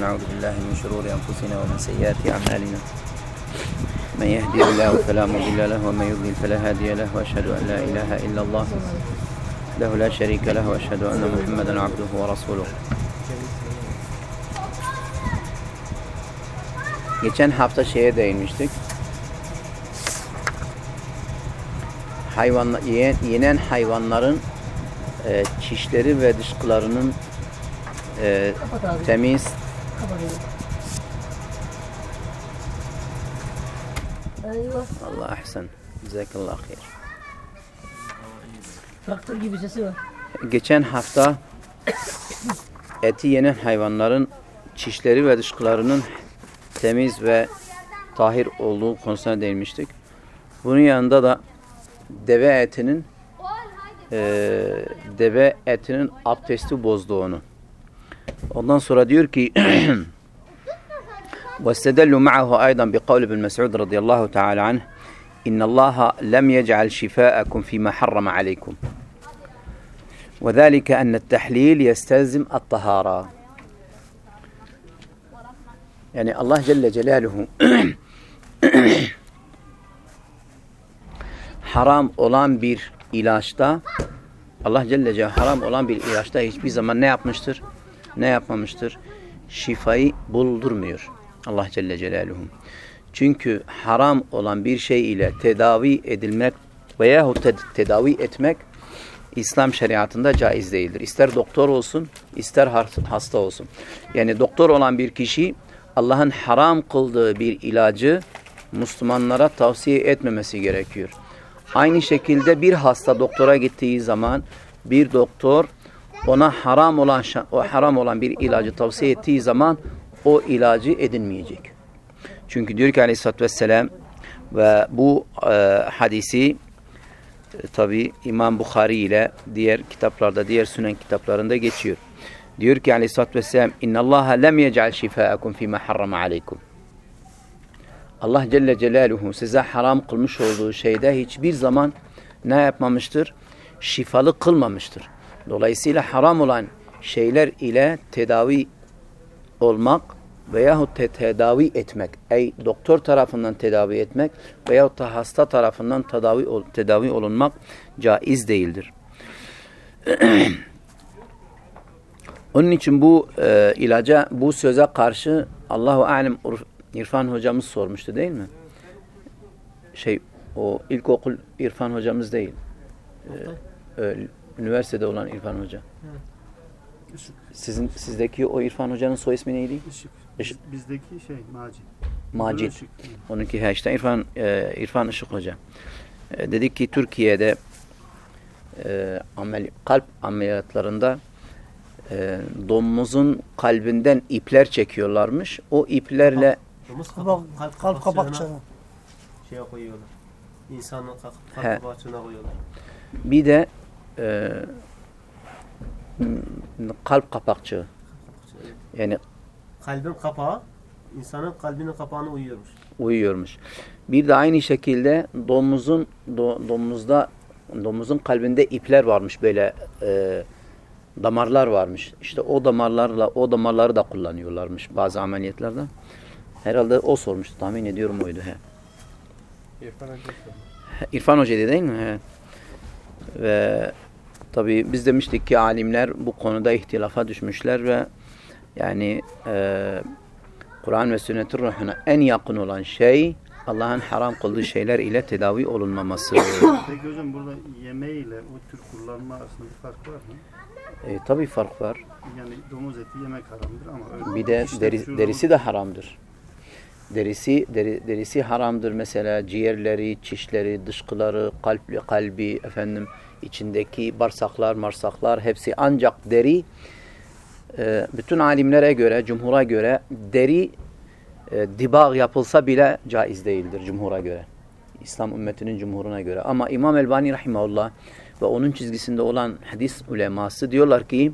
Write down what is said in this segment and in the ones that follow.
ونعوذ بالله من شرور أنفسنا ومن سيئات أعمالنا من يهدي الله فلا مضل له ومن يضلل فلا هادي له وأشهد أن لا إله إلا الله له لا شريك له وأشهد أن محمدا عبده ورسوله Geçen hafta şeye değinmiştik. Hayvan, ye- yenen hayvanların e, çişleri ve dışkılarının e, Kapat abi. temiz Eyvah. Allah ahsen. Cezakallah hayır. Traktör gibi sesi var. Geçen hafta eti yenen hayvanların çişleri ve dışkılarının temiz ve tahir olduğu konusuna değinmiştik. Bunun yanında da deve etinin eee, deve etinin abdesti bozduğunu. Ondan sonra diyor ki واستدلوا معه أيضا بقول ابن مسعود رضي الله تعالى عنه إن الله لم يجعل شفاءكم فيما حرم عليكم. وذلك أن التحليل يستلزم الطهارة. يعني الله جل جلاله haram olan bir ilaçta Allah Celle Celaluhu haram olan bir ilaçta hiçbir zaman ne yapmıştır? Ne yapmamıştır? Şifayı buldurmuyor. Allah Celle Celaluhu. Çünkü haram olan bir şey ile tedavi edilmek veyahut te- tedavi etmek İslam şeriatında caiz değildir. İster doktor olsun, ister hasta olsun. Yani doktor olan bir kişi Allah'ın haram kıldığı bir ilacı Müslümanlara tavsiye etmemesi gerekiyor. Aynı şekilde bir hasta doktora gittiği zaman bir doktor ona haram olan o haram olan bir ilacı tavsiye ettiği zaman o ilacı edinmeyecek. Çünkü diyor ki aleyhissalatü vesselam ve bu e, hadisi e, tabi İmam Bukhari ile diğer kitaplarda, diğer sünen kitaplarında geçiyor. Diyor ki aleyhissalatü vesselam İnnallâhe lem yec'al şifâekum fîmâ harrama aleykum. Allah Celle Celaluhu size haram kılmış olduğu şeyde hiçbir zaman ne yapmamıştır? Şifalı kılmamıştır. Dolayısıyla haram olan şeyler ile tedavi olmak veyahut te tedavi etmek, ey doktor tarafından tedavi etmek veyahut da hasta tarafından tedavi, ol tedavi olunmak caiz değildir. Onun için bu e, ilaca, bu söze karşı Allahu Alem İrfan hocamız sormuştu değil mi? Şey, o ilkokul İrfan hocamız değil. E, e, üniversitede olan İrfan hoca. Işık. Sizin sizdeki o İrfan hocanın soy ismi neydi? Işık. Işık. Bizdeki şey Macit. Macit. Onunki ha işte İrfan e, İrfan Işık Hoca. E, dedik ki Türkiye'de e, amel, kalp ameliyatlarında e, domuzun kalbinden ipler çekiyorlarmış. O iplerle Domuz kalp, kalp kapakçığı. şeye koyuyorlar. İnsanın kalp, He. kalp kapakçığına koyuyorlar. bir de e, kalp kapakçığı. Yani Kalbin kapağı, insanın kalbinin kapağına uyuyormuş. uyuyormuş. Bir de aynı şekilde domuzun do, domuzda domuzun kalbinde ipler varmış böyle e, damarlar varmış. İşte o damarlarla o damarları da kullanıyorlarmış bazı ameliyatlarda. Herhalde o sormuştu. Tahmin ediyorum oydu. He. İrfan Hoca değil mi? He. Ve tabii biz demiştik ki alimler bu konuda ihtilafa düşmüşler ve yani e, Kur'an ve sünnetin ruhuna en yakın olan şey Allah'ın haram kıldığı şeyler ile tedavi olunmaması. Peki hocam burada yemeğiyle o tür kullanma arasında bir fark var mı? e, tabii fark var. Yani domuz eti yemek haramdır ama öyle Bir de işte deri, derisi de haramdır. Derisi deri, derisi haramdır mesela ciğerleri, çişleri, dışkıları, kalpli kalbi efendim içindeki bağırsaklar, marsaklar hepsi ancak deri e, bütün alimlere göre, cumhura göre deri e, dibağ yapılsa bile caiz değildir cumhura göre. İslam ümmetinin cumhuruna göre. Ama İmam Elbani rahimahullah ve onun çizgisinde olan hadis uleması diyorlar ki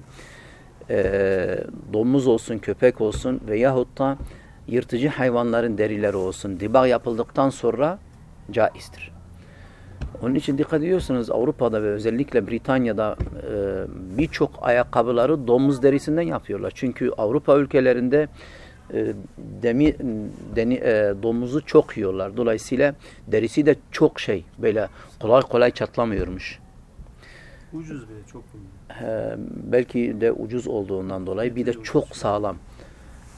e, domuz olsun, köpek olsun veyahut da yırtıcı hayvanların derileri olsun dibağ yapıldıktan sonra caizdir. Onun için dikkat ediyorsunuz Avrupa'da ve özellikle Britanya'da e, birçok ayakkabıları domuz derisinden yapıyorlar. Çünkü Avrupa ülkelerinde e, demi, deni, e, domuzu çok yiyorlar. Dolayısıyla derisi de çok şey böyle kolay kolay çatlamıyormuş. Ucuz bile çok. E, belki de ucuz olduğundan dolayı bir de çok sağlam.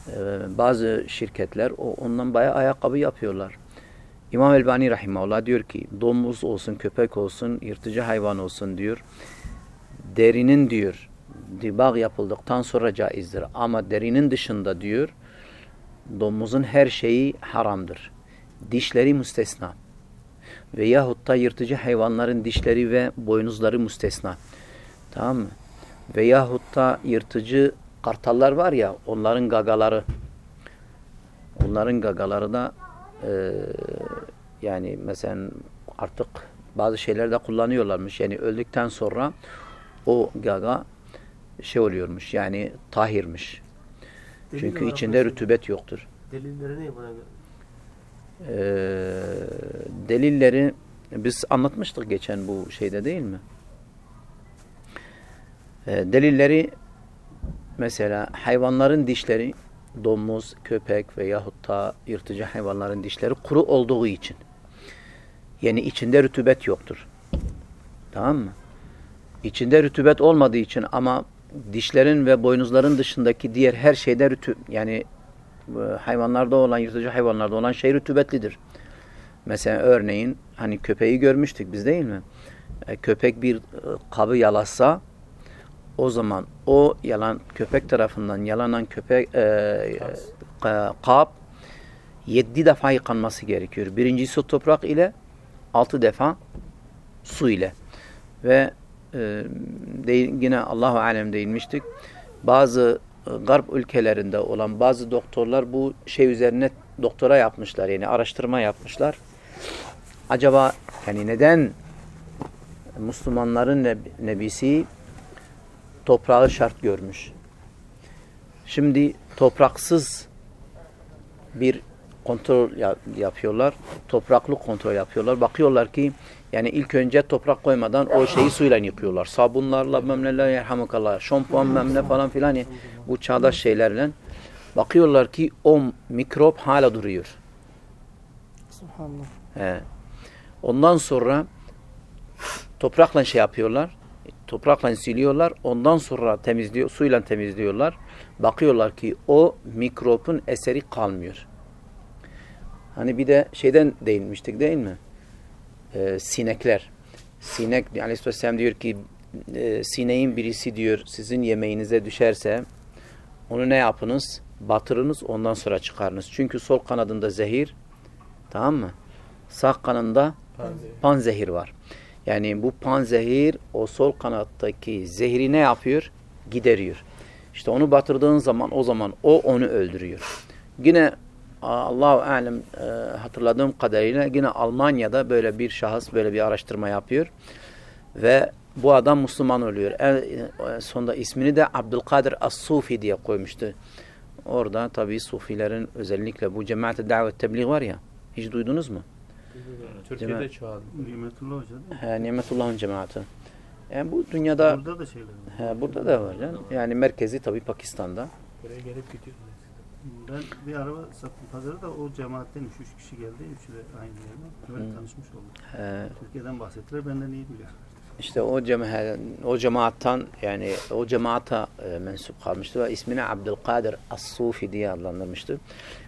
E, bazı şirketler o, ondan bayağı ayakkabı yapıyorlar. İmam Elbani Rahimahullah diyor ki domuz olsun, köpek olsun, yırtıcı hayvan olsun diyor. Derinin diyor dibag yapıldıktan sonra caizdir. Ama derinin dışında diyor domuzun her şeyi haramdır. Dişleri müstesna. Veyahut da yırtıcı hayvanların dişleri ve boynuzları müstesna. Tamam mı? Veyahut da yırtıcı kartallar var ya onların gagaları onların gagaları da yani mesela artık bazı şeylerde kullanıyorlarmış. Yani öldükten sonra o gaga şey oluyormuş yani tahirmiş. Delil Çünkü içinde rütubet yoktur. Delilleri ne buna? Ee, delilleri biz anlatmıştık geçen bu şeyde değil mi? Ee, delilleri mesela hayvanların dişleri domuz, köpek veyahut da yırtıcı hayvanların dişleri kuru olduğu için. Yani içinde rütubet yoktur. Tamam mı? İçinde rütubet olmadığı için ama dişlerin ve boynuzların dışındaki diğer her şeyde rütü yani e, hayvanlarda olan, yırtıcı hayvanlarda olan şey rütubetlidir. Mesela örneğin hani köpeği görmüştük biz değil mi? E, köpek bir e, kabı yalasa o zaman o yalan köpek tarafından yalanan köpek e, e, kap yedi defa yıkanması gerekiyor. Birincisi toprak ile altı defa su ile. Ve e, de, yine Allahu alem değinmiştik. Bazı e, garp ülkelerinde olan bazı doktorlar bu şey üzerine doktora yapmışlar. Yani araştırma yapmışlar. Acaba yani neden Müslümanların neb- nebisi toprağı şart görmüş? Şimdi topraksız bir kontrol ya- yapıyorlar. Topraklı kontrol yapıyorlar. Bakıyorlar ki yani ilk önce toprak koymadan o şeyi suyla yıkıyorlar. Sabunlarla memneler yerhamukallah. Şampuan memne falan filan. Bu çağdaş şeylerle. Bakıyorlar ki o mikrop hala duruyor. Subhanallah. He. Ondan sonra toprakla şey yapıyorlar. Toprakla siliyorlar. Ondan sonra temizliyor, suyla temizliyorlar. Bakıyorlar ki o mikropun eseri kalmıyor. Hani bir de şeyden değinmiştik değil mi? Ee, sinekler. Sinek, Aleyhisselam diyor ki e, sineğin birisi diyor sizin yemeğinize düşerse onu ne yapınız? Batırınız ondan sonra çıkarınız. Çünkü sol kanadında zehir tamam mı? Sağ kanında panzehir var. Yani bu panzehir o sol kanattaki zehri ne yapıyor? Gideriyor. İşte onu batırdığın zaman o zaman o onu öldürüyor. Yine Allahu alem e, hatırladığım kadarıyla yine Almanya'da böyle bir şahıs böyle bir araştırma yapıyor ve bu adam Müslüman oluyor. En e, sonunda ismini de Abdülkadir As-Sufi diye koymuştu. Orada tabii Sufilerin özellikle bu cemaat-i davet tebliğ var ya hiç duydunuz mu? Türkiye'de Cemaat. çoğaldı. Nimetullah Hoca değil mi? He, Nimetullah'ın cemaati. Yani bu dünyada Burada da şeyler var. he, burada da var canım. Yani merkezi tabii Pakistan'da. Buraya gelip gidiyorlar. Ben bir araba sattım pazarı da o cemaatten 3 kişi geldi. Üçü de aynı yerden. Böyle Hmm. tanışmış olduk. He, Türkiye'den bahsettiler. Benden iyi biliyor. işte o cema o cemaattan yani o cemaata e, mensup kalmıştı ve ismini Abdülkadir As-Sufi diye adlandırmıştı.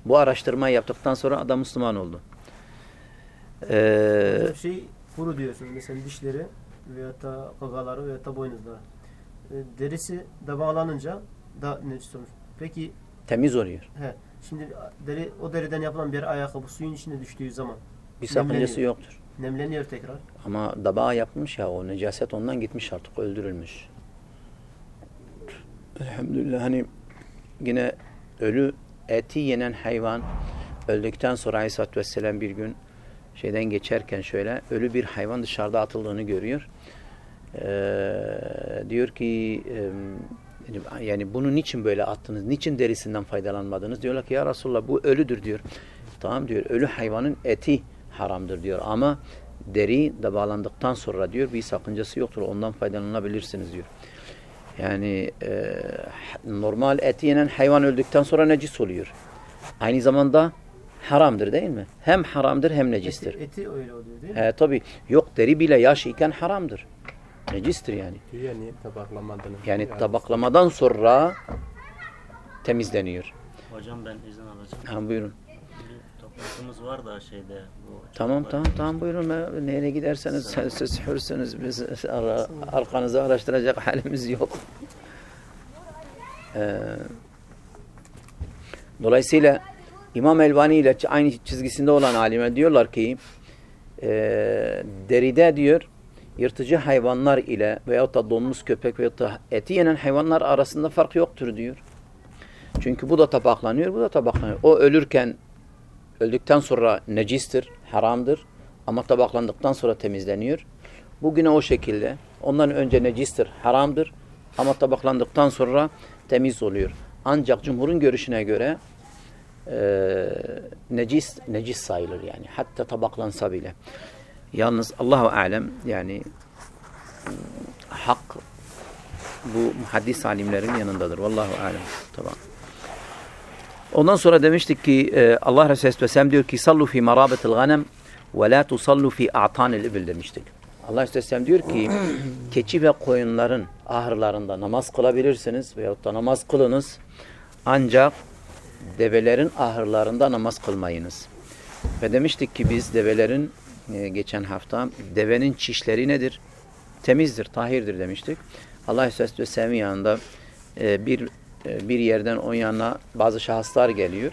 Bu araştırmayı yaptıktan sonra adam Müslüman oldu. Ee, Bir şey kuru diyorsunuz. Mesela dişleri veyahut da gagaları veyahut da boynuzları. E, derisi de bağlanınca da nefis olmuş. Peki temiz oluyor. he, şimdi deri, o deriden yapılan bir ayakkabı suyun içine düştüğü zaman Bir sakıncası yoktur. nemleniyor tekrar. Ama dabağa yapmış ya o necaset ondan gitmiş artık öldürülmüş. Elhamdülillah hani yine ölü eti yenen hayvan öldükten sonra Aleyhisselatü Vesselam bir gün şeyden geçerken şöyle ölü bir hayvan dışarıda atıldığını görüyor. Ee, diyor ki e, yani bunu niçin böyle attınız? Niçin derisinden faydalanmadınız? Diyorlar ki ya Resulallah bu ölüdür diyor. Tamam diyor ölü hayvanın eti haramdır diyor ama deri de bağlandıktan sonra diyor bir sakıncası yoktur. Ondan faydalanabilirsiniz diyor. Yani e, normal eti yenen hayvan öldükten sonra necis oluyor. Aynı zamanda haramdır değil mi? Hem haramdır hem necistir. Eti, eti öyle oluyor değil mi? He tabi. Yok deri bile yaş iken haramdır. Necistir yani. Diyor ya niye tabaklamadın? Yani tabaklamadan sonra temizleniyor. Hocam ben izin alacağım. Ha buyurun. Bir toplantımız var da şeyde. Bu Tamam tamam tamam buyurun. Nereye giderseniz siz, siz hürsünüz. Biz ara- arkanızı araştıracak halimiz yok. Ee, dolayısıyla İmam Elvani ile aynı çizgisinde olan alime diyorlar ki e, deride diyor yırtıcı hayvanlar ile veyahut da domuz köpek veyahut da eti yenen hayvanlar arasında fark yoktur diyor. Çünkü bu da tabaklanıyor, bu da tabaklanıyor. O ölürken öldükten sonra necistir, haramdır ama tabaklandıktan sonra temizleniyor. Bugüne o şekilde. Ondan önce necistir, haramdır ama tabaklandıktan sonra temiz oluyor. Ancak cumhurun görüşüne göre e, necis necis sayılır yani. Hatta tabaklansa bile. Yalnız Allahu alem yani hak bu muhaddis alimlerin yanındadır. Vallahu alem. Tamam. Ondan sonra demiştik ki e, Allah Resulü Aleyhisselam diyor ki sallu fi marabetil ganem ve la tusallu fi a'tanil ibil demiştik. Allah Aleyhisselam diyor ki keçi ve koyunların ahırlarında namaz kılabilirsiniz veyahut da namaz kılınız ancak develerin ahırlarında namaz kılmayınız. Ve demiştik ki biz develerin e, geçen hafta devenin çişleri nedir? Temizdir, tahirdir demiştik. Allah Aleyhisselam'ın yanında e, bir e, bir yerden o yana bazı şahıslar geliyor.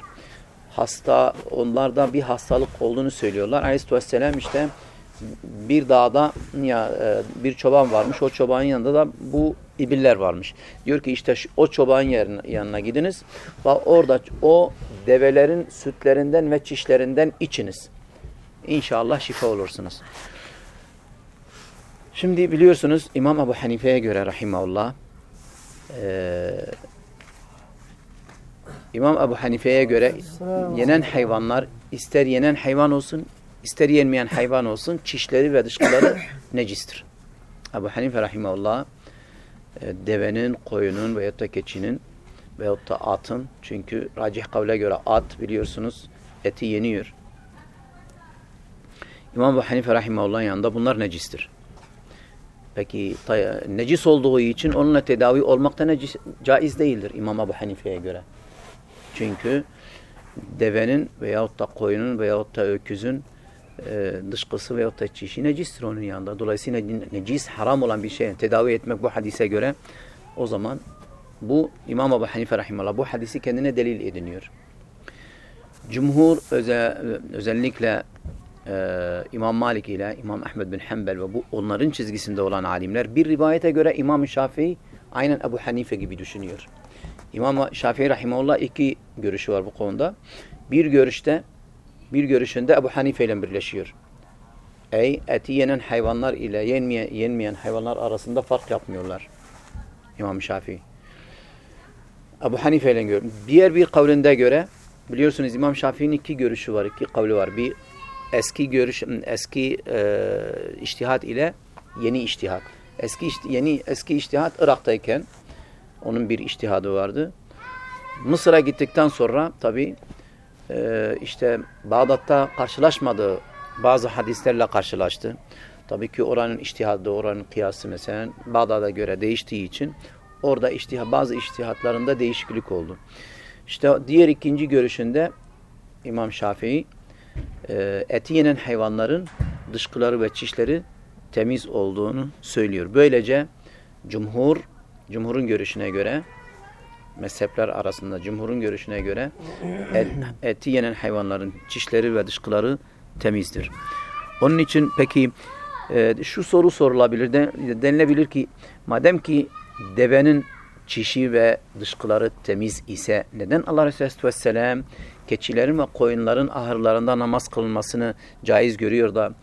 Hasta, onlarda bir hastalık olduğunu söylüyorlar. Aleyhisselam işte bir dağda ya bir çoban varmış. O çobanın yanında da bu ibiller varmış. Diyor ki işte o çobanın yerine, yanına gidiniz orada o develerin sütlerinden ve çişlerinden içiniz. İnşallah şifa olursunuz. Şimdi biliyorsunuz İmam Ebu Hanife'ye göre rahimahullah eee İmam Ebu Hanife'ye göre yenen hayvanlar ister yenen hayvan olsun ister yenmeyen hayvan olsun çişleri ve dışkıları necistir. Ebu Hanife rahimahullah e, devenin, koyunun veyahut da keçinin veyahut da atın çünkü racih kavle göre at biliyorsunuz eti yeniyor. İmam Ebu Hanife rahimahullah'ın yanında bunlar necistir. Peki necis olduğu için onunla tedavi olmak da necis, caiz değildir İmam Ebu Hanife'ye göre. Çünkü devenin veyahut da koyunun veyahut da öküzün e, dışkısı veyahut da çişi necistir onun yanında. Dolayısıyla necis haram olan bir şey tedavi etmek bu hadise göre o zaman bu İmam Ebu Hanife Rahimallah bu hadisi kendine delil ediniyor. Cumhur özel, özellikle e, İmam Malik ile İmam Ahmed bin Hanbel ve bu onların çizgisinde olan alimler bir rivayete göre İmam Şafii aynen Ebu Hanife gibi düşünüyor. İmam Şafii Rahimullah iki görüşü var bu konuda. Bir görüşte bir görüşünde Ebu Hanife ile birleşiyor. Ey eti yenen hayvanlar ile yenmeyen, yenmeyen hayvanlar arasında fark yapmıyorlar. İmam Şafii. Ebu Hanife ile görüyor. Diğer bir kavlinde göre biliyorsunuz İmam Şafii'nin iki görüşü var, iki kavli var. Bir eski görüş, eski e, iştihat ile yeni iştihat. Eski yeni eski iştihat Irak'tayken onun bir iştihadı vardı. Mısır'a gittikten sonra tabi e, işte Bağdat'ta karşılaşmadığı bazı hadislerle karşılaştı. Tabii ki oranın iştihadı, oranın kıyası mesela Bağdat'a göre değiştiği için orada iştihat, bazı iştihatlarında değişiklik oldu. İşte diğer ikinci görüşünde İmam Şafii e, eti yenen hayvanların dışkıları ve çişleri temiz olduğunu söylüyor. Böylece cumhur Cumhurun görüşüne göre mezhepler arasında cumhurun görüşüne göre et, eti yenen hayvanların çişleri ve dışkıları temizdir. Onun için peki e, şu soru sorulabilir de, denilebilir ki madem ki devenin çişi ve dışkıları temiz ise neden Allah Resulü Vesselam keçilerin ve koyunların ahırlarında namaz kılınmasını caiz görüyor da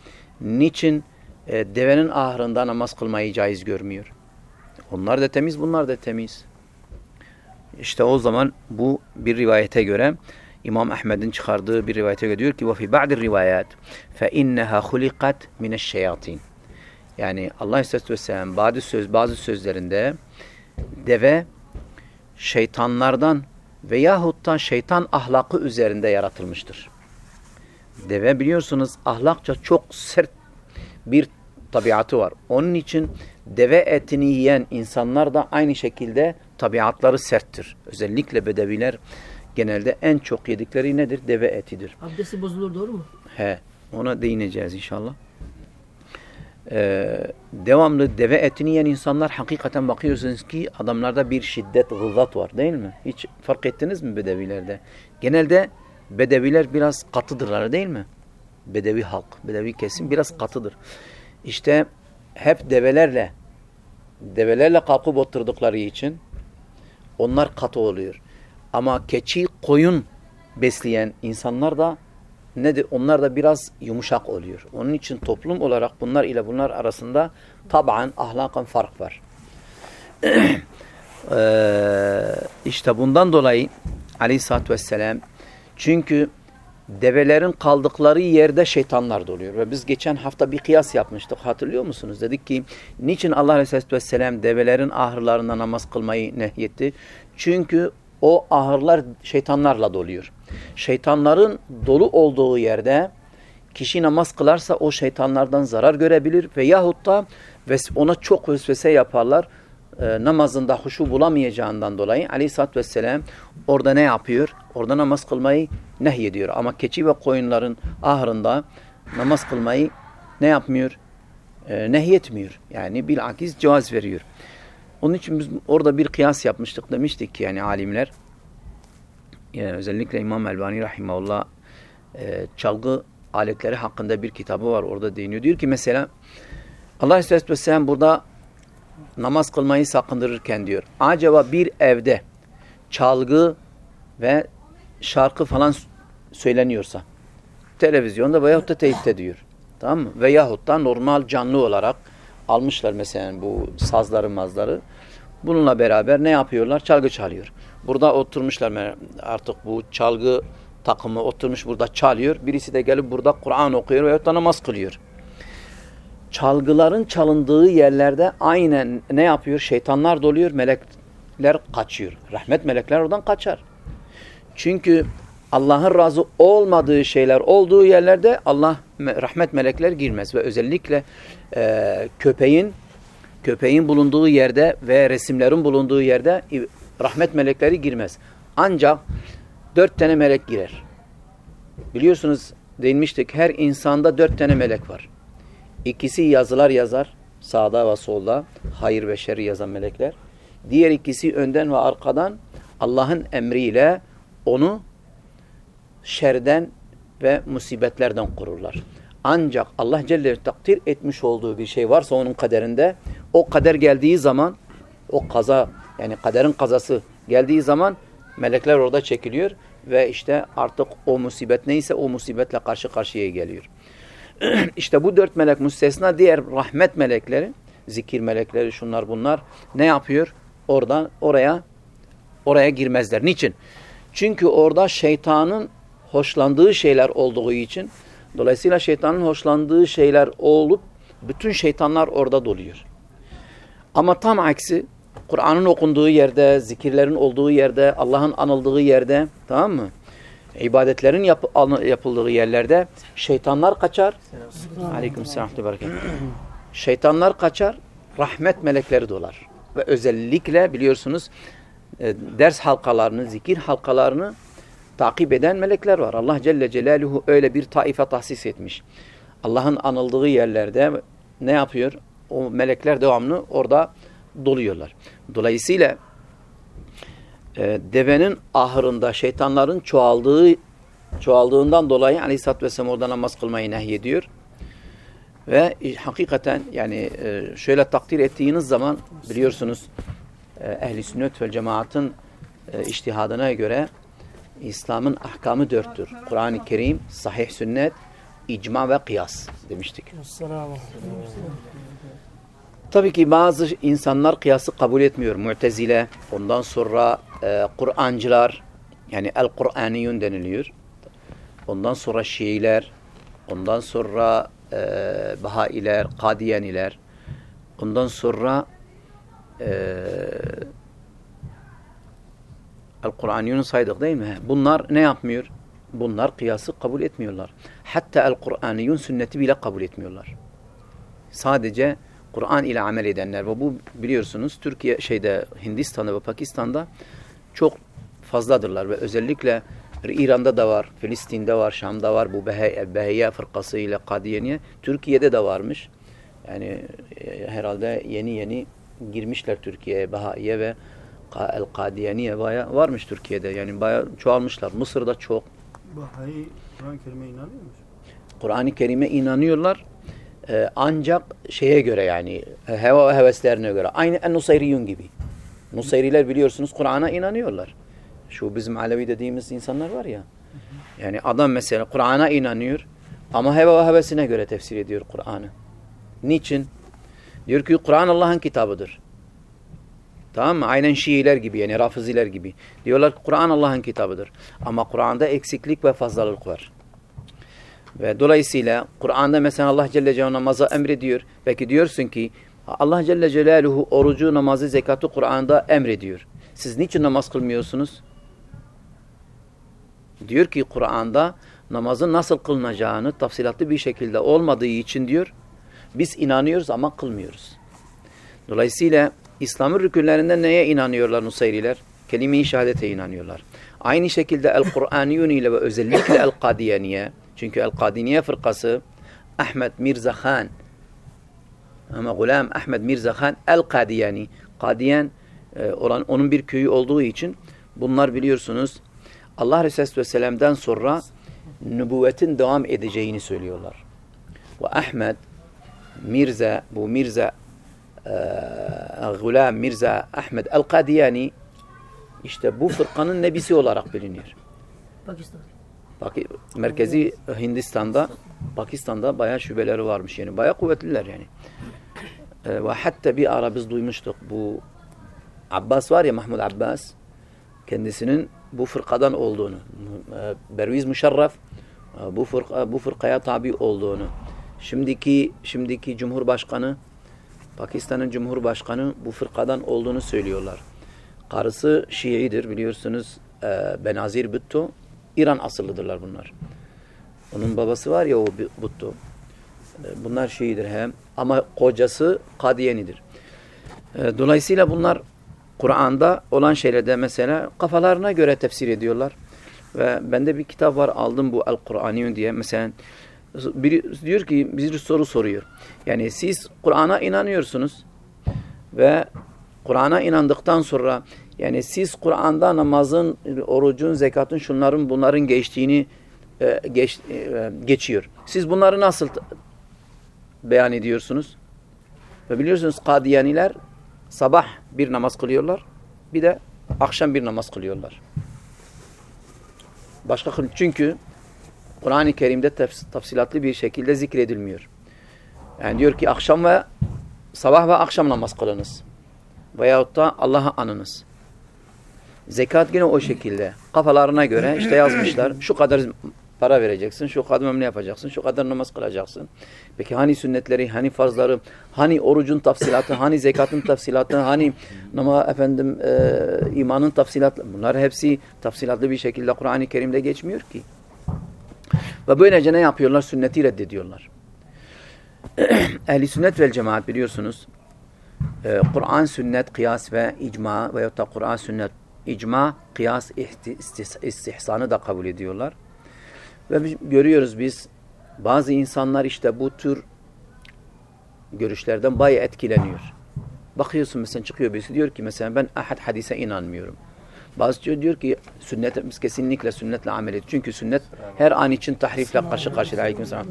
niçin e, devenin ahırında namaz kılmayı caiz görmüyor? Onlar da temiz, bunlar da temiz. İşte o zaman bu bir rivayete göre İmam Ahmed'in çıkardığı bir rivayete göre diyor ki وَفِي بَعْدِ الرِّوَايَاتِ فَاِنَّهَا خُلِقَتْ مِنَ الشَّيَاطِينَ Yani Allah Aleyhisselatü Vesselam bazı, söz, bazı sözlerinde deve şeytanlardan veyahut da şeytan ahlakı üzerinde yaratılmıştır. Deve biliyorsunuz ahlakça çok sert bir tabiatı var. Onun için deve etini yiyen insanlar da aynı şekilde tabiatları serttir. Özellikle bedeviler genelde en çok yedikleri nedir? Deve etidir. Abdesti bozulur doğru mu? He, ona değineceğiz inşallah. Ee, devamlı deve etini yiyen insanlar hakikaten bakıyorsunuz ki adamlarda bir şiddet, gılzat var değil mi? Hiç fark ettiniz mi bedevilerde? Genelde bedeviler biraz katıdırlar değil mi? Bedevi halk, bedevi kesim biraz katıdır. İşte hep develerle develerle kalkıp oturdukları için onlar katı oluyor. Ama keçi, koyun besleyen insanlar da nedir? Onlar da biraz yumuşak oluyor. Onun için toplum olarak bunlar ile bunlar arasında taban ahlakan fark var. ee, işte bundan dolayı aleyhissalatü vesselam çünkü develerin kaldıkları yerde şeytanlar doluyor. Ve biz geçen hafta bir kıyas yapmıştık. Hatırlıyor musunuz? Dedik ki niçin Allah Aleyhisselatü Vesselam develerin ahırlarında namaz kılmayı nehyetti? Çünkü o ahırlar şeytanlarla doluyor. Şeytanların dolu olduğu yerde kişi namaz kılarsa o şeytanlardan zarar görebilir veyahut da ona çok vesvese yaparlar. E, namazında huşu bulamayacağından dolayı aleyhissalatü vesselam orada ne yapıyor? Orada namaz kılmayı nehyediyor. Ama keçi ve koyunların ahırında namaz kılmayı ne yapmıyor? E, nehyetmiyor. Yani bilakis cevaz veriyor. Onun için biz orada bir kıyas yapmıştık. Demiştik ki yani alimler yani özellikle İmam Elbani Rahimahullah e, çalgı aletleri hakkında bir kitabı var. Orada değiniyor. Diyor ki mesela Allah Aleyhisselatü Vesselam burada namaz kılmayı sakındırırken diyor. Acaba bir evde çalgı ve şarkı falan söyleniyorsa televizyonda veyahut da teyipte diyor. Tamam mı? Veyahut da normal canlı olarak almışlar mesela bu sazları mazları. Bununla beraber ne yapıyorlar? Çalgı çalıyor. Burada oturmuşlar artık bu çalgı takımı oturmuş burada çalıyor. Birisi de gelip burada Kur'an okuyor veyahut da namaz kılıyor. Çalgıların çalındığı yerlerde aynen ne yapıyor? Şeytanlar doluyor, melekler kaçıyor. Rahmet melekler oradan kaçar. Çünkü Allah'ın razı olmadığı şeyler olduğu yerlerde Allah rahmet melekler girmez ve özellikle e, köpeğin köpeğin bulunduğu yerde ve resimlerin bulunduğu yerde rahmet melekleri girmez. Ancak dört tane melek girer. Biliyorsunuz değinmiştik her insanda dört tane melek var. İkisi yazılar yazar sağda ve solda hayır ve şerri yazan melekler. Diğer ikisi önden ve arkadan Allah'ın emriyle onu şerden ve musibetlerden korurlar. Ancak Allah Celle takdir etmiş olduğu bir şey varsa onun kaderinde o kader geldiği zaman o kaza yani kaderin kazası geldiği zaman melekler orada çekiliyor ve işte artık o musibet neyse o musibetle karşı karşıya geliyor. işte bu dört melek müstesna diğer rahmet melekleri, zikir melekleri şunlar bunlar ne yapıyor? Oradan oraya oraya girmezler. Niçin? Çünkü orada şeytanın hoşlandığı şeyler olduğu için dolayısıyla şeytanın hoşlandığı şeyler olup bütün şeytanlar orada doluyor. Ama tam aksi Kur'an'ın okunduğu yerde, zikirlerin olduğu yerde, Allah'ın anıldığı yerde tamam mı? İbadetlerin yap yapıldığı yerlerde şeytanlar kaçar. Aleyküm selam Şeytanlar kaçar, rahmet melekleri dolar. Ve özellikle biliyorsunuz e, ders halkalarını, zikir halkalarını takip eden melekler var. Allah Celle Celaluhu öyle bir taife tahsis etmiş. Allah'ın anıldığı yerlerde ne yapıyor? O melekler devamlı orada doluyorlar. Dolayısıyla e, devenin ahırında şeytanların çoğaldığı çoğaldığından dolayı Aleyhisselatü Vesselam orada namaz kılmayı nehyediyor. Ve hakikaten yani e, şöyle takdir ettiğiniz zaman biliyorsunuz e, ehli sünnet ve cemaatın e, iştihadına göre İslam'ın ahkamı dörttür. Kur'an-ı Kerim, sahih sünnet, icma ve kıyas demiştik. Tabii ki bazı insanlar kıyası kabul etmiyor. Mu'tezile, ondan sonra e, Kur'ancılar, Yani El-Kur'aniyun deniliyor. Ondan sonra Şiiler, ondan sonra e, Bahailer, Kadiyaniler, ondan sonra e, El-Kur'aniyunu saydık değil mi? Bunlar ne yapmıyor? Bunlar kıyası kabul etmiyorlar. Hatta El-Kur'aniyun sünneti bile kabul etmiyorlar. Sadece Kur'an ile amel edenler ve bu biliyorsunuz Türkiye şeyde Hindistan'da ve Pakistan'da çok fazladırlar ve özellikle İran'da da var, Filistin'de var, Şam'da var bu Behe Beheyye fırkası ile Kadiyeniye. Türkiye'de de varmış. Yani e, herhalde yeni yeni girmişler Türkiye'ye Behaiye ve El Kadiyeniye baya varmış Türkiye'de. Yani baya çoğalmışlar. Mısır'da çok. Bahayi Kur'an-ı Kerim'e inanıyor musun? Kur'an-ı Kerim'e inanıyorlar. Ee, ancak şeye göre yani heva ve heveslerine göre. Aynı En-Nusayriyun gibi. Nusayriler biliyorsunuz Kur'an'a inanıyorlar. Şu bizim Alevi dediğimiz insanlar var ya. Yani adam mesela Kur'an'a inanıyor ama heva ve hevesine göre tefsir ediyor Kur'an'ı. Niçin? Diyor ki Kur'an Allah'ın kitabıdır. Tamam mı? Aynen Şiiler gibi yani Rafiziler gibi. Diyorlar ki Kur'an Allah'ın kitabıdır. Ama Kur'an'da eksiklik ve fazlalık var. Ve dolayısıyla Kur'an'da mesela Allah Celle Celaluhu namaza emrediyor. Peki diyorsun ki Allah Celle Celaluhu orucu, namazı, zekatı Kur'an'da emrediyor. Siz niçin namaz kılmıyorsunuz? Diyor ki Kur'an'da namazın nasıl kılınacağını tafsilatlı bir şekilde olmadığı için diyor biz inanıyoruz ama kılmıyoruz. Dolayısıyla İslam'ın rükünlerinden neye inanıyorlar Nusayriler? Kelime-i şehadete inanıyorlar. Aynı şekilde El-Kur'aniyun ile ve özellikle El-Kadiyaniye çünkü El-Kadiniye fırkası Ahmet Mirza Khan ama Gulam Ahmet Mirza Khan El-Kadiyani Kadiyen e, olan onun bir köyü olduğu için bunlar biliyorsunuz Allah Resulü Vesselam'dan sonra nübüvvetin devam edeceğini söylüyorlar. Ve Ahmet Mirza bu Mirza Gulam Mirza Ahmet El-Kadiyani işte bu fırkanın nebisi olarak biliniyor. Pakistan. Merkezi Hindistan'da, Pakistan'da bayağı şubeleri varmış yani. Bayağı kuvvetliler yani. Ee, ve hatta bir ara biz duymuştuk bu Abbas var ya Mahmud Abbas kendisinin bu fırkadan olduğunu, Berviz Muşarraf e, bu fırka, bu fırkaya tabi olduğunu. Şimdiki şimdiki Cumhurbaşkanı Pakistan'ın Cumhurbaşkanı bu fırkadan olduğunu söylüyorlar. Karısı Şii'dir biliyorsunuz e, Benazir Bhutto İran asıllıdırlar bunlar. Onun babası var ya o Bhutto. E, bunlar Şii'dir hem ama kocası Kadiyenidir. E, dolayısıyla bunlar Kur'an'da olan şeylerde mesela kafalarına göre tefsir ediyorlar. Ve bende bir kitap var aldım bu El-Kur'aniyun diye. Mesela biri diyor ki bir soru soruyor. Yani siz Kur'an'a inanıyorsunuz ve Kur'an'a inandıktan sonra yani siz Kur'an'da namazın, orucun, zekatın, şunların bunların geçtiğini e, geç, e, geçiyor. Siz bunları nasıl beyan ediyorsunuz? Ve biliyorsunuz Kadiyaniler sabah bir namaz kılıyorlar. Bir de akşam bir namaz kılıyorlar. Başka çünkü Kur'an-ı Kerim'de tefs tafsilatlı bir şekilde zikredilmiyor. Yani diyor ki akşam ve sabah ve akşam namaz kılınız. Veyahut da Allah'a anınız. Zekat yine o şekilde. Kafalarına göre işte yazmışlar. Şu kadar para vereceksin, şu kadar ne yapacaksın, şu kadar namaz kılacaksın. Peki hani sünnetleri, hani farzları, hani orucun tafsilatı, hani zekatın tafsilatı, hani nama efendim e, imanın tafsilatı. Bunlar hepsi tafsilatlı bir şekilde Kur'an-ı Kerim'de geçmiyor ki. Ve böylece ne yapıyorlar? Sünneti reddediyorlar. Ehli sünnet vel cemaat biliyorsunuz e, Kur'an, sünnet, kıyas ve icma veyahut da Kur'an, sünnet, icma, kıyas, istihsanı da kabul ediyorlar. Ve görüyoruz biz bazı insanlar işte bu tür görüşlerden bayağı etkileniyor. Bakıyorsun mesela çıkıyor birisi diyor ki mesela ben ahad hadise inanmıyorum. Bazı diyor, diyor ki sünnet biz kesinlikle sünnetle amel ediyoruz. Çünkü sünnet her an için tahrifle karşı karşıya. Aleykümselam.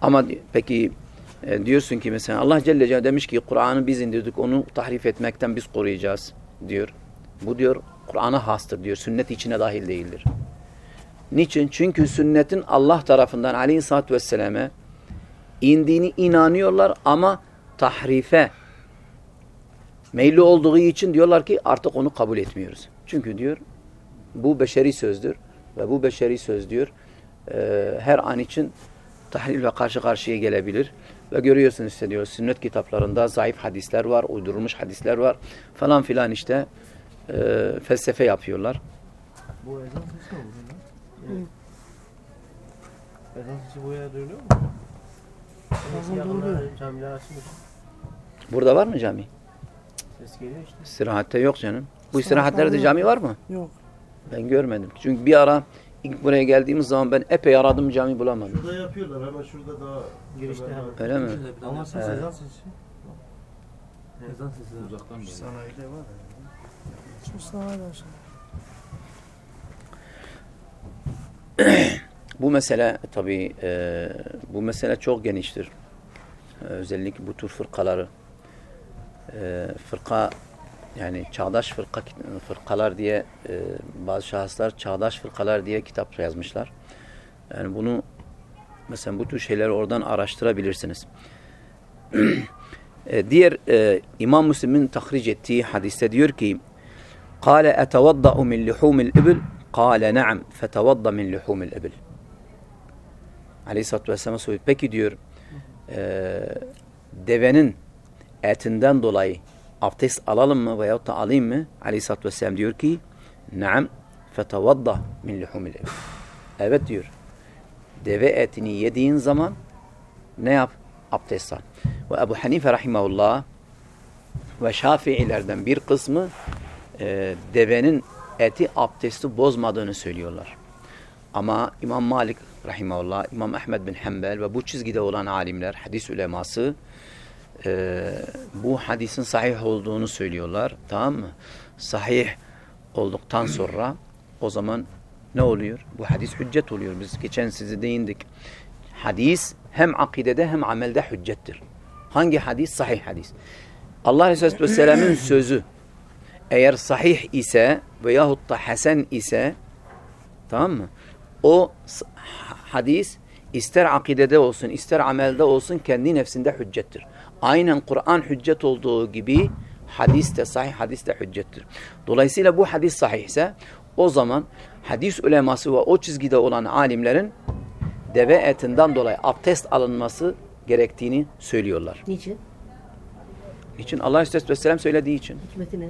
Ama peki e, diyorsun ki mesela Allah Celle Celaluhu demiş ki Kur'an'ı biz indirdik onu tahrif etmekten biz koruyacağız diyor. Bu diyor Kur'an'a hastır diyor. Sünnet içine dahil değildir. Niçin? Çünkü sünnetin Allah tarafından aleyhissalatü vesselam'e indiğini inanıyorlar ama tahrife meyilli olduğu için diyorlar ki artık onu kabul etmiyoruz. Çünkü diyor bu beşeri sözdür ve bu beşeri söz diyor e, her an için tahlil ve karşı karşıya gelebilir. Ve görüyorsunuz işte diyor sünnet kitaplarında zayıf hadisler var, uydurulmuş hadisler var falan filan işte e, felsefe yapıyorlar. Bu ezan sesi mi bu? Hı. Ezan sesi buraya duyuluyor mu? Burada var mı cami? Ses geliyor işte. İstirahatte yok canım. Bu istirahatlerde cami var mı? Yok. Ben görmedim. Çünkü bir ara ilk buraya geldiğimiz zaman ben epey aradım cami bulamadım. Şurada yapıyorlar ama şurada daha Girişte. Öyle mi? Ama ses Evet. ezan sesi. Ezan sesi. uzaktan geliyor. Sanayide var. Şu aşağı. Bu mesele tabii e, bu mesele çok geniştir. E, özellikle bu tür fırkaları e, fırka yani çağdaş fırka fırkalar diye e, bazı şahıslar çağdaş fırkalar diye kitap yazmışlar. Yani bunu mesela bu tür şeyleri oradan araştırabilirsiniz. E, diğer e, İmam Müslim'in tahric ettiği hadiste diyor ki قال أتوضأ من لحوم الإبل قال نعم فتوضأ من لحوم الإبل Aleyhisselatü Vesselam'a soruyor. Peki diyor e, devenin etinden dolayı abdest alalım mı veyahut da alayım mı? Aleyhisselatü Vesselam diyor ki Naam fetevadda min luhumil ebil. Evet diyor. Deve etini yediğin zaman ne yap? Abdest al. Ve Ebu Hanife rahimahullah ve Şafiilerden bir kısmı e, devenin eti abdesti bozmadığını söylüyorlar. Ama İmam Malik rahimahullah, İmam Ahmed bin Hanbel ve bu çizgide olan alimler, hadis uleması e, bu hadisin sahih olduğunu söylüyorlar. Tamam mı? Sahih olduktan sonra o zaman ne oluyor? Bu hadis hüccet oluyor. Biz geçen size değindik. Hadis hem akidede hem amelde hüccettir. Hangi hadis? Sahih hadis. Allah Resulü Vesselam'ın sözü eğer sahih ise veyahut da hasen ise tamam mı? O hadis ister akidede olsun ister amelde olsun kendi nefsinde hüccettir. Aynen Kur'an hüccet olduğu gibi hadis de sahih hadis de hüccettir. Dolayısıyla bu hadis sahihse o zaman hadis uleması ve o çizgide olan alimlerin deve etinden dolayı abdest alınması gerektiğini söylüyorlar. Niçin? Niçin? Allah Aleyhisselatü Vesselam söylediği için. Hikmeti ne?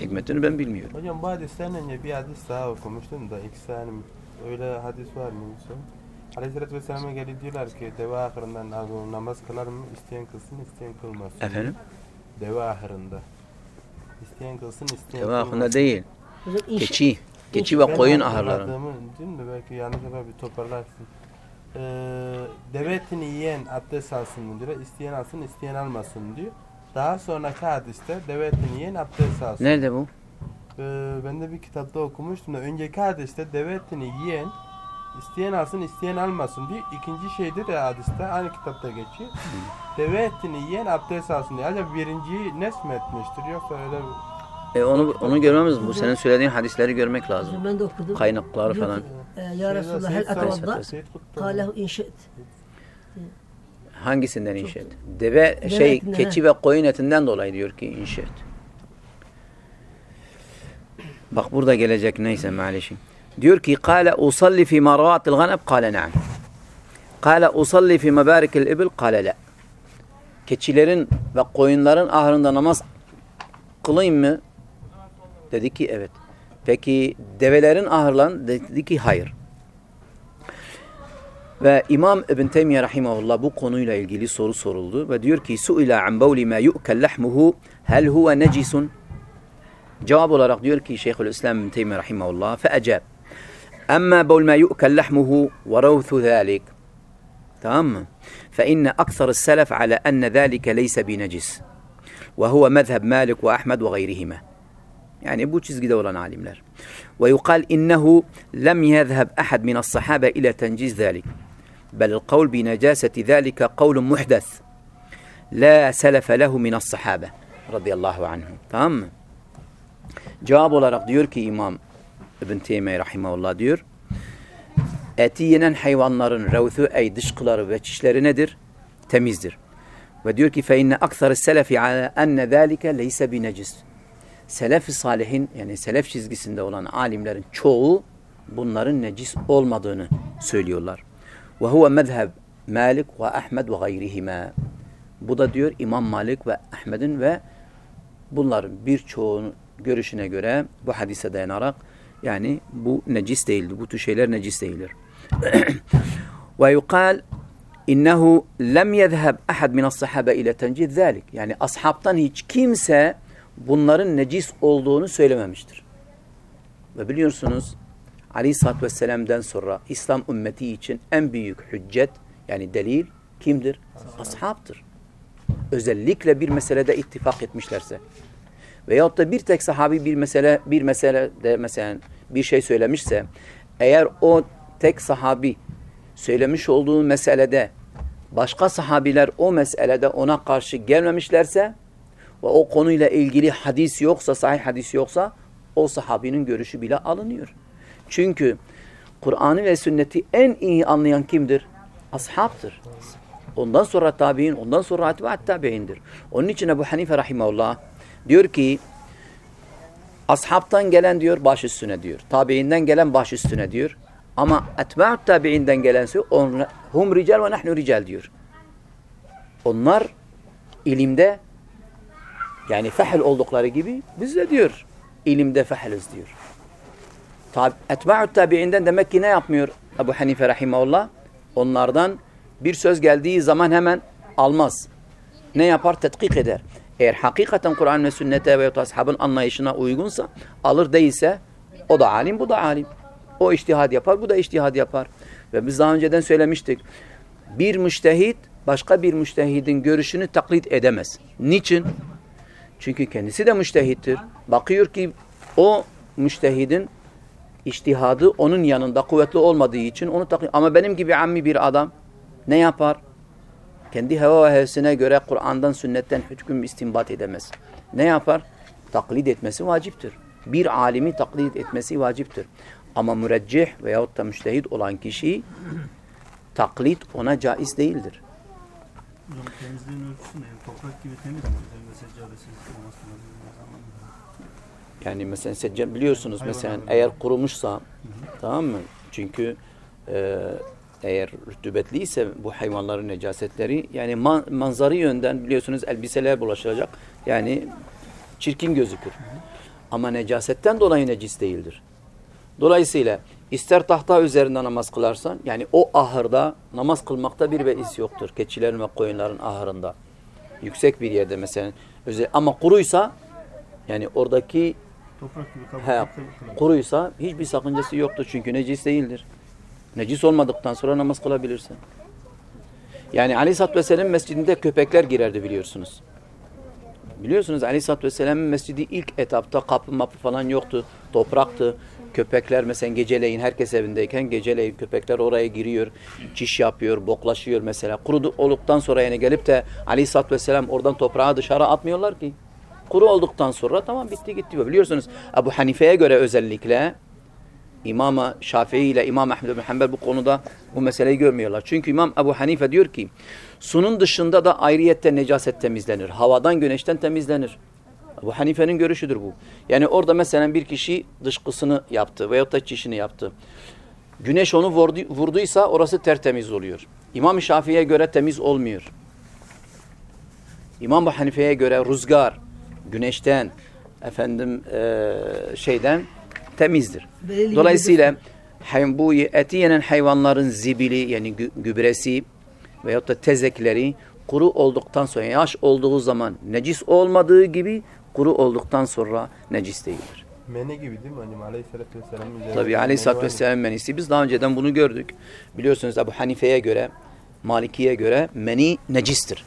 Hikmetini ben bilmiyorum. Hocam bu hadisten önce bir hadis daha okumuştum da ikisi hani öyle hadis var mı son? Aleyhisselatü Vesselam'a gelip diyorlar ki deve ahırından namaz kılar mı? İsteyen kılsın, isteyen kılmasın. Efendim? Deve ahırında. İsteyen kılsın, isteyen Deve hakkında değil. Keçi. Keçi ve Ben koyun ahırları. Değil mi? Belki yanlış yapar bir toparlarsın. Ee, deve etini yiyen abdest alsın diyor. İsteyen alsın, isteyen almasın diyor. Daha sonraki hadiste deve etini yiyen abdest alsın. Nerede bu? Ee, ben de bir kitapta okumuştum da önceki hadiste deve etini yiyen isteyen alsın isteyen almasın diyor. İkinci şeyde de hadiste aynı kitapta geçiyor. Deve etini yiyen abdest alsın diyor. Acaba birinciyi nesmetmiştir yoksa öyle E onu onu görmemiz. Bu senin söylediğin hadisleri görmek lazım. ben de okudum. Kaynakları falan. e, ya Resulallah hel Kutlu. kâlehu inşe't. Hangisinden inşet? Deve Deve şey etinden, keçi ve koyun etinden dolayı diyor ki inşet. Bak burada gelecek neyse maalesef. Diyor ki kâle usalli fi maravatil ganeb kâle naam. Kâle usalli fi mebarikil ibil kâle la. Keçilerin ve koyunların ahırında namaz kılayım mı? Dedi ki evet. Peki develerin ahırlan dedi ki hayır. Ve İmam İbn Teymiye rahimahullah bu konuyla ilgili soru soruldu ve diyor ki suila an bawli ma yu'kal lahmuhu hel huve necisun? Cevap olarak diyor ki Şeyhülislam İbn Teymiye rahimahullah fe ecab. Ma yu'kal lahmuhu ve ravthu zalik. Tamam mı? فإن أكثر السلف على أن ذلك ليس بنجس وهو مذهب مالك وأحمد وغيرهما يعني bu çizgide olan alimler. ويقال إنه لم يذهب أحد من الصحابة إلى تنجيز ذلك بل القول بنجاسة ذلك قول محدث لا سلف له من الصحابة رضي الله عنهم mı? Cevap olarak diyor ki İmam İbn Teymiye rahimahullah diyor eti yenen hayvanların revthu ey dışkıları ve çişleri nedir? Temizdir. Ve diyor ki fe inne aksarı selefi ala enne zâlike leyse bi necis. selef-i salihin yani selef çizgisinde olan alimlerin çoğu bunların necis olmadığını söylüyorlar. Ve huve mezheb Malik ve Ahmed ve gayrihima. Bu da diyor İmam Malik ve Ahmed'in ve bunların birçoğunun görüşüne göre bu hadise dayanarak yani bu necis değildir. Bu tür şeyler necis değildir. ve yukal innehu lem yezheb ahad min as-sahabe ile tencid zalik. Yani ashabtan hiç kimse bunların necis olduğunu söylememiştir. Ve biliyorsunuz Aleyhisselatü Vesselam'dan sonra İslam ümmeti için en büyük hüccet yani delil kimdir? Ashabtır. Özellikle bir meselede ittifak etmişlerse veyahut da bir tek sahabi bir mesele bir meselede mesela bir şey söylemişse eğer o tek sahabi söylemiş olduğu meselede başka sahabiler o meselede ona karşı gelmemişlerse ve o konuyla ilgili hadis yoksa, sahih hadis yoksa o sahabinin görüşü bile alınıyor. Çünkü Kur'an'ı ve sünneti en iyi anlayan kimdir? Ashabtır. Ondan sonra tabi'in, ondan sonra atba'at tabi'indir. Onun için Ebu Hanife rahimahullah diyor ki ashabtan gelen diyor baş üstüne diyor. Tabi'inden gelen baş üstüne diyor. Ama etba'ut tabi'inden gelense on, hum rical ve nahnu rical diyor. Onlar ilimde yani fehl oldukları gibi biz de diyor ilimde fehliz diyor. Tab etba'ut tabi'inden demek ki ne yapmıyor Ebu Hanife rahimahullah? Onlardan bir söz geldiği zaman hemen almaz. Ne yapar? Tetkik eder. Eğer hakikaten Kur'an ve sünnete ve ashabın anlayışına uygunsa alır değilse o da alim bu da alim. O iştihad yapar bu da iştihad yapar. Ve biz daha önceden söylemiştik. Bir müştehit başka bir müştehidin görüşünü taklit edemez. Niçin? Çünkü kendisi de müştehittir. Bakıyor ki o müştehidin iştihadı onun yanında kuvvetli olmadığı için onu taklit Ama benim gibi ammi bir adam ne yapar? Kendi heva ve hevesine göre Kur'an'dan, sünnetten hüküm istinbat edemez. Ne yapar? Taklit etmesi vaciptir. Bir alimi taklit etmesi vaciptir. Ama müreccih veyahut da müştehid olan kişi taklit ona caiz değildir. Hocam temizliğin ölçüsü ne? Yani toprak gibi temiz mi? Üzerinde seccadesiz namaz kılabildiğiniz zaman mı? Yani mesela seccad biliyorsunuz mesela eğer kurumuşsa tamam mı? Çünkü e, eğer rütubetliyse bu hayvanların necasetleri yani man, manzarı yönden biliyorsunuz elbiseler bulaşacak. Yani çirkin gözükür. Ama necasetten dolayı necis değildir. Dolayısıyla ister tahta üzerinde namaz kılarsan yani o ahırda namaz kılmakta bir beis yoktur. Keçilerin ve koyunların ahırında. Yüksek bir yerde mesela. Ama kuruysa yani oradaki Toprak gibi he, kuruysa hiçbir sakıncası yoktur. Çünkü necis değildir. Necis olmadıktan sonra namaz kılabilirsin. Yani Aleyhisselatü Vesselam mescidinde köpekler girerdi biliyorsunuz. Biliyorsunuz Aleyhisselatü Vesselam'ın mescidi ilk etapta kapı mapı falan yoktu. Topraktı. Köpekler mesela geceleyin herkes evindeyken geceleyin köpekler oraya giriyor. Çiş yapıyor, boklaşıyor mesela. Kuru olduktan sonra yani gelip de Aleyhisselatü Vesselam oradan toprağı dışarı atmıyorlar ki. Kuru olduktan sonra tamam bitti gitti. Biliyorsunuz Ebu Hanife'ye göre özellikle İmam Şafii ile İmam Ahmed bin Hanbel bu konuda bu meseleyi görmüyorlar. Çünkü İmam Ebu Hanife diyor ki sunun dışında da ayrıyette necaset temizlenir. Havadan güneşten temizlenir. Ebu Hanife'nin görüşüdür bu. Yani orada mesela bir kişi dışkısını yaptı veyahut da çişini yaptı. Güneş onu vurdu, vurduysa orası tertemiz oluyor. İmam Şafii'ye göre temiz olmuyor. İmam Ebu Hanife'ye göre rüzgar, güneşten, efendim e, şeyden temizdir. Dolayısıyla bu eti yenen hayvanların zibili yani gü- gübresi veyahut da tezekleri kuru olduktan sonra yaş olduğu zaman necis olmadığı gibi kuru olduktan sonra necis değildir. Mene gibi değil mi hocam? Aleyhisselatü Vesselam'ın üzerinde Tabi mene Aleyhisselatü var mı? Vesselam menisi biz daha önceden bunu gördük. Biliyorsunuz Ebu Hanife'ye göre Maliki'ye göre meni necistir.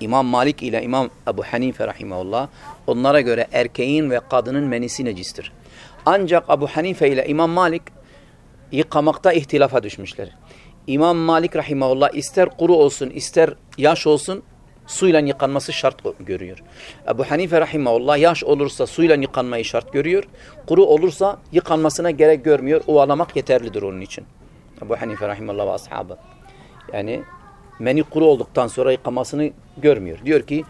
İmam Malik ile İmam Ebu Hanife rahimahullah onlara göre erkeğin ve kadının menisi necistir. Ancak Ebu Hanife ile İmam Malik yıkamakta ihtilafa düşmüşler. İmam Malik rahimahullah ister kuru olsun ister yaş olsun suyla yıkanması şart görüyor. Ebu Hanife rahimahullah yaş olursa suyla yıkanmayı şart görüyor. Kuru olursa yıkanmasına gerek görmüyor. Ovalamak yeterlidir onun için. Ebu Hanife rahimahullah ve ashabı. Yani meni kuru olduktan sonra yıkamasını görmüyor. Diyor ki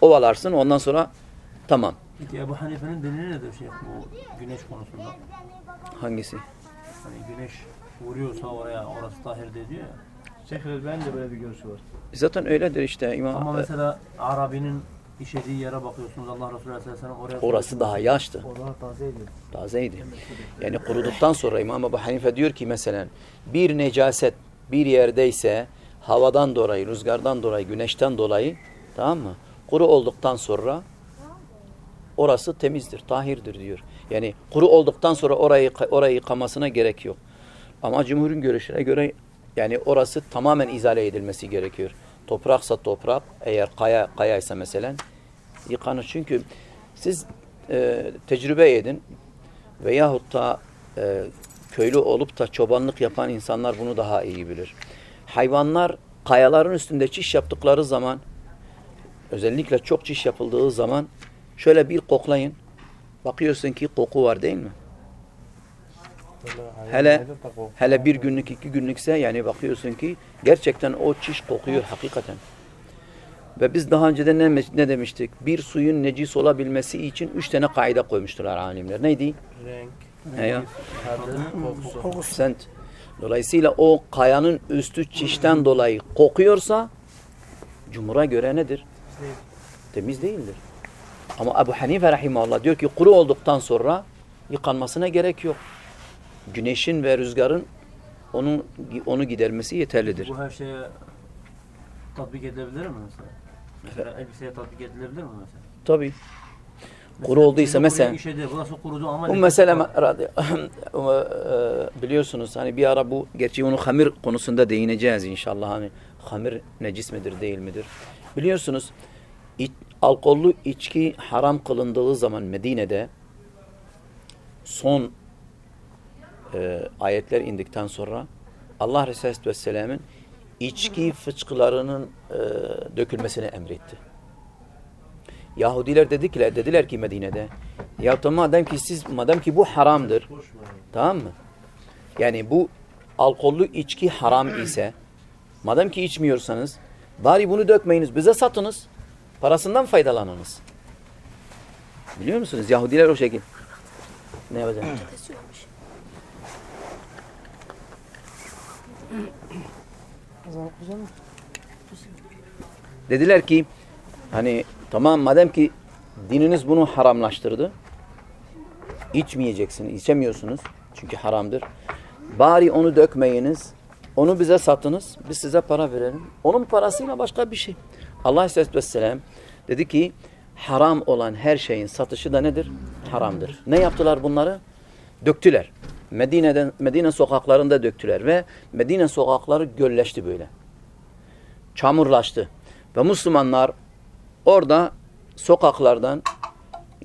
ovalarsın ondan sonra tamam. Peki Ebu Hanife'nin delili nedir şey bu güneş konusunda? Hangisi? Hani güneş vuruyorsa oraya orası tahirdir diyor ya. Şeyh Elbani'nin de böyle bir görüşü var. Zaten öyledir işte İmam. Ama mesela Arabi'nin işediği yere bakıyorsunuz Allah Resulü Aleyhisselam oraya Orası daha yaştı. O daha tazeydi. Tazeydi. Yani kuruduktan sonra İmam Ebu Hanife diyor ki mesela bir necaset bir yerdeyse havadan dolayı, rüzgardan dolayı, güneşten dolayı tamam mı? Kuru olduktan sonra orası temizdir, tahirdir diyor. Yani kuru olduktan sonra orayı orayı yıkamasına gerek yok. Ama cumhurun görüşüne göre yani orası tamamen izale edilmesi gerekiyor. Topraksa toprak, eğer kaya kayaysa mesela yıkanır. Çünkü siz e, tecrübe edin veyahut da e, köylü olup da çobanlık yapan insanlar bunu daha iyi bilir. Hayvanlar kayaların üstünde çiş yaptıkları zaman özellikle çok çiş yapıldığı zaman şöyle bir koklayın. Bakıyorsun ki koku var değil mi? Hele hele bir günlük iki günlükse yani bakıyorsun ki gerçekten o çiş kokuyor hakikaten. Ve biz daha önceden ne, ne demiştik? Bir suyun necis olabilmesi için üç tane kaide koymuştular alimler. Neydi? Renk, He ya. kokusu. Dolayısıyla o kayanın üstü çişten dolayı kokuyorsa cumhura göre nedir? Temiz değildir. Ama Ebu Hanife rahimahullah diyor ki kuru olduktan sonra yıkanmasına gerek yok. Güneşin ve rüzgarın onu onu gidermesi yeterlidir. Bu her şeye tatbik edilebilir mi mesela? Mesela elbiseye tatbik edilebilir mi mesela? Tabii. Kuru olduysa mesela işedi, burası kurudu ama Bu mesele e, biliyorsunuz hani bir ara bu gerçi onu hamir konusunda değineceğiz inşallah hani hamir necis midir değil midir? Biliyorsunuz iç, alkollü içki haram kılındığı zaman Medine'de son e, ayetler indikten sonra Allah Resulü Aleyhisselam'ın içki fıçkılarının e, dökülmesini emretti. Yahudiler dediler, dediler ki Medine'de ya tamam madem ki siz madem ki bu haramdır tamam mı? Yani bu alkollü içki haram ise madem ki içmiyorsanız bari bunu dökmeyiniz bize satınız parasından faydalanınız. Biliyor musunuz? Yahudiler o şekil. Ne mı? Dediler ki hani tamam madem ki dininiz bunu haramlaştırdı. içmeyeceksiniz, içemiyorsunuz. Çünkü haramdır. Bari onu dökmeyiniz. Onu bize satınız. Biz size para verelim. Onun parasıyla başka bir şey. Allah Aleyhisselatü Vesselam dedi ki haram olan her şeyin satışı da nedir? Haramdır. Ne yaptılar bunları? Döktüler. Medine'den Medine sokaklarında döktüler ve Medine sokakları gölleşti böyle. Çamurlaştı. Ve Müslümanlar orada sokaklardan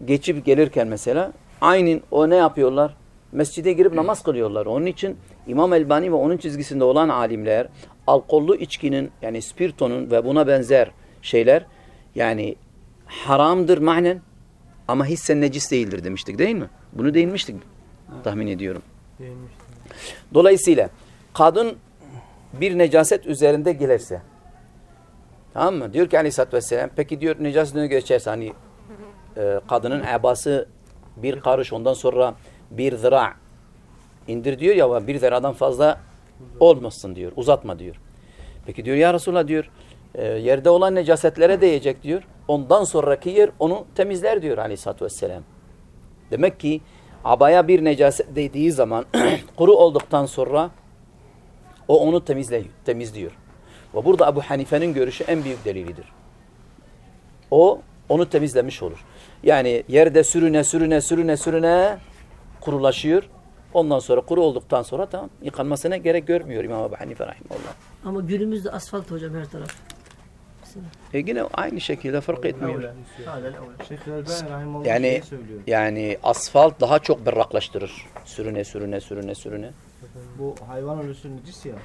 geçip gelirken mesela aynen o ne yapıyorlar? Mescide girip namaz kılıyorlar. Onun için İmam Elbani ve onun çizgisinde olan alimler alkollü içkinin yani spirtonun ve buna benzer şeyler yani haramdır manen ama hissen necis değildir demiştik değil mi? Bunu değinmiştik tahmin ediyorum. Değinmiştim. Dolayısıyla kadın bir necaset üzerinde gelirse tamam mı? Diyor ki aleyhissalatü vesselam peki diyor necasetine geçerse hani e, kadının ebası bir karış ondan sonra bir zira indir diyor ya bir ziradan fazla olmasın diyor. Uzatma diyor. Peki diyor ya Resulallah diyor e, yerde olan necasetlere değecek diyor. Ondan sonraki yer onu temizler diyor aleyhissalatü vesselam. Demek ki abaya bir necaset değdiği zaman kuru olduktan sonra o onu temizle, temizliyor. Ve burada Ebu Hanife'nin görüşü en büyük delilidir. O onu temizlemiş olur. Yani yerde sürüne sürüne sürüne sürüne kurulaşıyor. Ondan sonra kuru olduktan sonra tamam yıkanmasına gerek görmüyor İmam Ebu Hanife rahimahullah. Ama günümüzde asfalt hocam her taraf. E yine aynı şekilde fark etmiyor. Yani yani asfalt daha çok berraklaştırır. Sürüne sürüne sürüne sürüne. Bu hayvan ölüsü necis ya.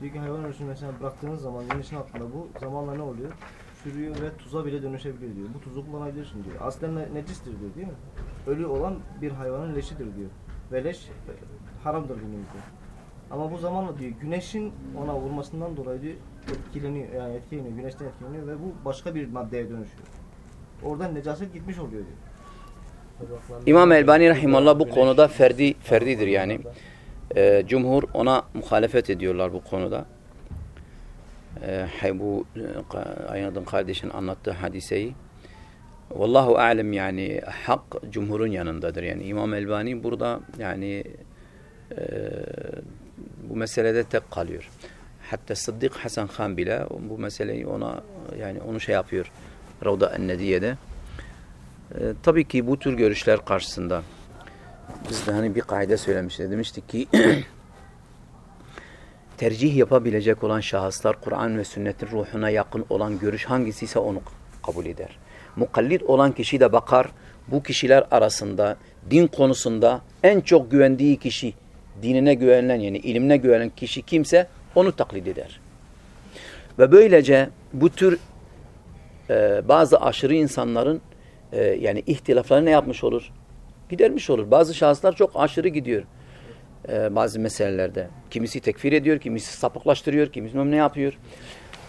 Diyor ki hayvan ölüsünü mesela bıraktığınız zaman güneşin altında bu zamanla ne oluyor? Çürüyor ve tuza bile dönüşebiliyor diyor. Bu tuzu kullanabilirsin diyor. Aslen ne- necistir diyor değil mi? Ölü olan bir hayvanın leşidir diyor. Ve leş haramdır günümüzde. Ama bu zamanla diyor güneşin ona vurmasından dolayı diyor etkileniyor yani etkileniyor güneşten etkileniyor ve bu başka bir maddeye dönüşüyor. oradan necaset gitmiş oluyor diyor. İmam Elbani Rahimallah bu konuda ferdi ferdidir yani. Ee, cumhur ona muhalefet ediyorlar bu konuda. Ee, bu e, ka- Aynadın kardeşin anlattığı hadiseyi. Vallahu alem yani hak cumhurun yanındadır. Yani İmam Elbani burada yani e, bu meselede tek kalıyor. Hatta Sıddık Hasan Han bile bu meseleyi ona yani onu şey yapıyor. Ravda Ennediye'de. Ee, tabii ki bu tür görüşler karşısında biz de hani bir kaide söylemiştik. Demiştik ki tercih yapabilecek olan şahıslar Kur'an ve sünnetin ruhuna yakın olan görüş hangisiyse onu kabul eder. Mukallit olan kişi de bakar bu kişiler arasında din konusunda en çok güvendiği kişi dinine güvenilen yani ilimine güvenen kişi kimse onu taklit eder. Ve böylece bu tür e, bazı aşırı insanların e, yani ihtilafları ne yapmış olur? Gidermiş olur. Bazı şahıslar çok aşırı gidiyor e, bazı meselelerde. Kimisi tekfir ediyor, kimisi sapıklaştırıyor, kimisi ne yapıyor.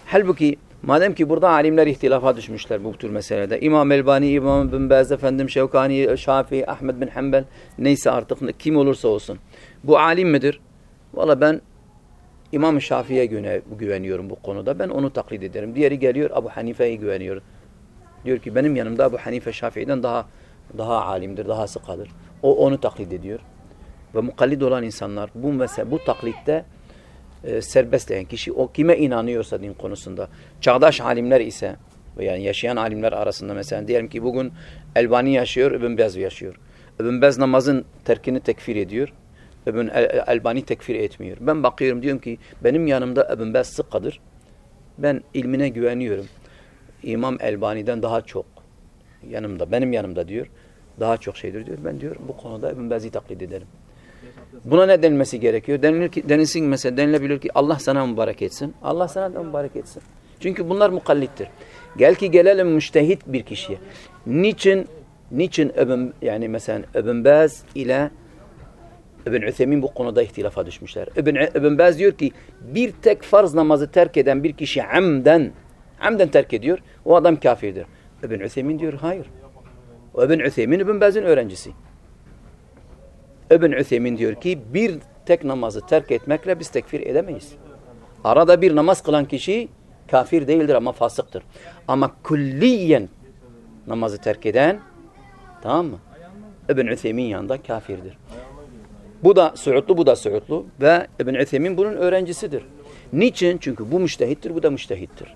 Halbuki madem ki burada alimler ihtilafa düşmüşler bu tür meselede. İmam Elbani, İmam Bin Baz, efendim Şevkani, Şafii, Ahmed bin Hanbel neyse artık kim olursa olsun. Bu alim midir? Valla ben İmam Şafii'ye güne- güveniyorum bu konuda. Ben onu taklit ederim. Diğeri geliyor Abu Hanife'ye güveniyor. Diyor ki benim yanımda Abu Hanife Şafii'den daha daha alimdir, daha sıkadır. O onu taklit ediyor. Ve mukallid olan insanlar bu mesela bu taklitte e, serbestleyen kişi o kime inanıyorsa din konusunda. Çağdaş alimler ise yani yaşayan alimler arasında mesela diyelim ki bugün Elbani yaşıyor, İbn Bez yaşıyor. İbn Bez namazın terkini tekfir ediyor. El- Elbani tekfir etmiyor. Ben bakıyorum diyorum ki benim yanımda İbn Bez sıkadır. Ben ilmine güveniyorum. İmam Elbani'den daha çok yanımda, benim yanımda diyor. Daha çok şeydir diyor. Ben diyor bu konuda İbn Bez'i taklit ederim. Buna ne denilmesi gerekiyor? Denilir ki, denilsin mesela denilebilir ki Allah sana mübarek etsin. Allah sana da mübarek etsin. Çünkü bunlar mukallittir. Gel ki gelelim müştehit bir kişiye. Niçin niçin İbn yani mesela İbn Baz ile İbn Üthemin bu konuda ihtilafa düşmüşler. İbn, İbn Baz diyor ki bir tek farz namazı terk eden bir kişi amden amden terk ediyor. O adam kafirdir. İbn Üthemin diyor hayır. O İbn Üthemin İbn Baz'ın öğrencisi. İbn Üthemin diyor ki bir tek namazı terk etmekle biz tekfir edemeyiz. Arada bir namaz kılan kişi kafir değildir ama fasıktır. Ama külliyen namazı terk eden tamam mı? İbn Üthemin yanında kafirdir. Bu da Suudlu, bu da Suudlu ve İbn Üthemin bunun öğrencisidir. Niçin? Çünkü bu müştehittir, bu da müştehittir.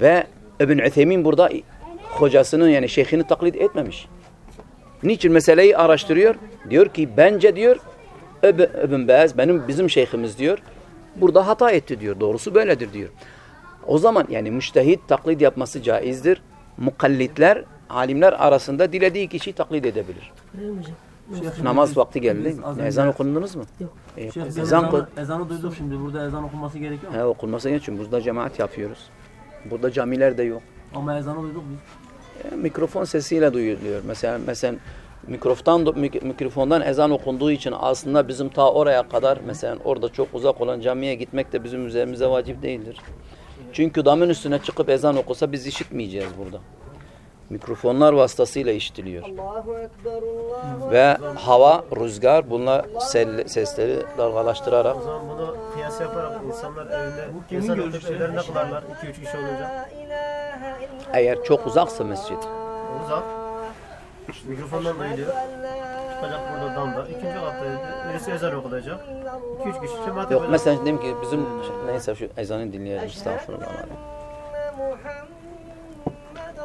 Ve İbn Üthemin burada hocasının yani şeyhini taklit etmemiş. Niçin meseleyi araştırıyor? Diyor ki bence diyor İb- İbn Baz benim bizim şeyhimiz diyor. Burada hata etti diyor. Doğrusu böyledir diyor. O zaman yani müştehit taklit yapması caizdir. Mukallitler alimler arasında dilediği kişiyi taklit edebilir. Öyle hocam? Namaz vakti geldi Ezan okundunuz mu? Yok. E, Şeyh, ezan, ezanı, ezanı duyduk şimdi. Burada ezan okunması gerekiyor mu? He, okunması için burada cemaat yapıyoruz. Burada camiler de yok. Ama ezanı duyduk biz. E, mikrofon sesiyle duyuluyor. Mesela mesela mikrofondan mik- mikrofondan ezan okunduğu için aslında bizim ta oraya kadar mesela orada çok uzak olan camiye gitmek de bizim üzerimize vacip değildir. Çünkü damın üstüne çıkıp ezan okusa biz işitmeyeceğiz burada. Mikrofonlar vasıtasıyla işitiliyor. Ve hava, rüzgar bunlar sel- sesleri dalgalaştırarak O zaman bunu kıyas yaparak insanlar evinde okup evlerinde kılarlar. 2-3 kişi olunca. eğer çok uzaksa mescit Uzak. Mikrofondan duyuluyor. Çıkacak burada damda. İkinci katta birisi ezan okuyacak. 2-3 kişi cemaat Yok mesela dedim ki bizim neyse şu ezanı dinleyelim estağfurullah.